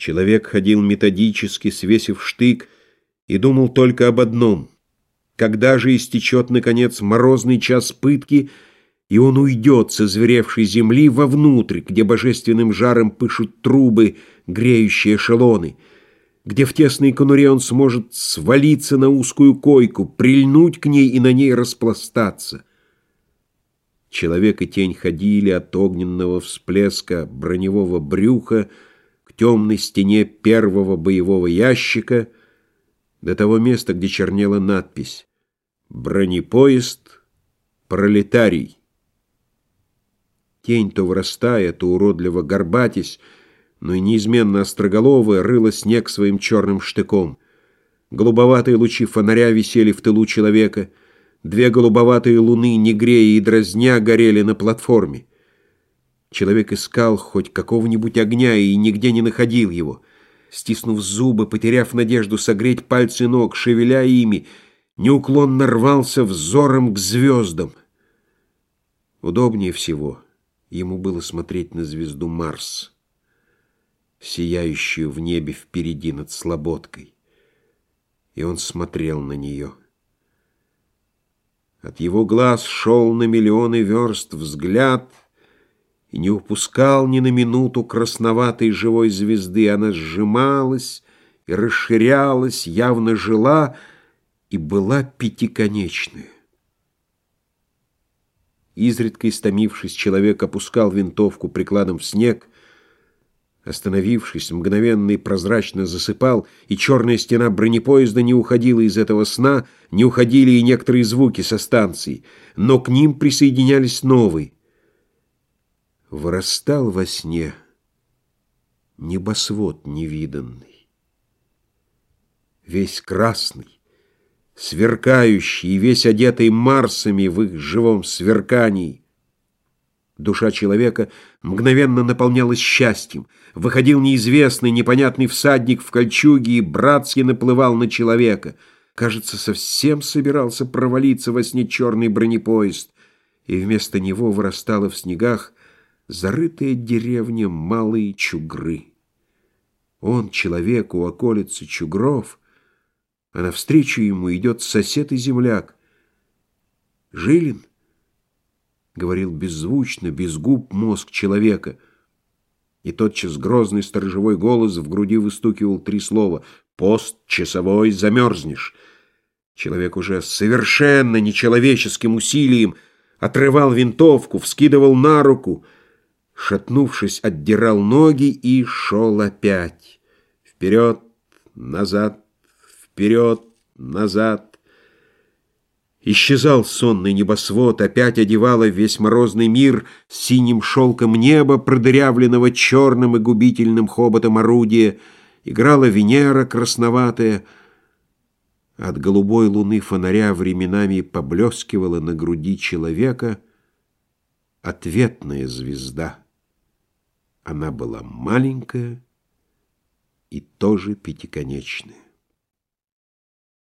Человек ходил методически, свесив штык, и думал только об одном — когда же истечет, наконец, морозный час пытки, и он уйдет со зверевшей земли вовнутрь, где божественным жаром пышут трубы, греющие эшелоны, где в тесной конуре он сможет свалиться на узкую койку, прильнуть к ней и на ней распластаться. Человек и тень ходили от огненного всплеска броневого брюха темной стене первого боевого ящика до того места, где чернела надпись Бронепоезд, пролетарий. Тень то вырастая, то уродливо горбатясь, но и неизменно остроголовая, рыла снег своим черным штыком. Голубоватые лучи фонаря висели в тылу человека, две голубоватые луны, не грея и дразня, горели на платформе. Человек искал хоть какого-нибудь огня и нигде не находил его. Стиснув зубы, потеряв надежду согреть пальцы ног, шевеля ими, неуклонно рвался взором к звездам. Удобнее всего ему было смотреть на звезду Марс, сияющую в небе впереди над Слободкой. И он смотрел на нее. От его глаз шел на миллионы верст взгляд и не упускал ни на минуту красноватой живой звезды. Она сжималась и расширялась, явно жила, и была пятиконечная. Изредка истомившись, человек опускал винтовку прикладом в снег, Остановившись, мгновенно и прозрачно засыпал, и черная стена бронепоезда не уходила из этого сна, не уходили и некоторые звуки со станции, но к ним присоединялись новые. Вырастал во сне небосвод невиданный, весь красный, сверкающий весь одетый Марсами в их живом сверкании. Душа человека мгновенно наполнялась счастьем. Выходил неизвестный, непонятный всадник в кольчуге и братски наплывал на человека. Кажется, совсем собирался провалиться во сне черный бронепоезд, и вместо него вырастала в снегах зарытая деревня Малые Чугры. Он, человек у околицы Чугров, а навстречу ему идет сосед и земляк. «Жилин?» — говорил беззвучно, без губ мозг человека. И тотчас грозный сторожевой голос в груди выстукивал три слова «Пост часовой замерзнешь». Человек уже совершенно нечеловеческим усилием отрывал винтовку, вскидывал на руку, шатнувшись, отдирал ноги и шел опять. Вперед, назад, вперед, назад. Исчезал сонный небосвод, опять одевало весь морозный мир синим шелком неба, продырявленного черным и губительным хоботом орудия. Играла Венера красноватая. От голубой луны фонаря временами поблескивала на груди человека ответная звезда. Она была маленькая и тоже пятиконечная.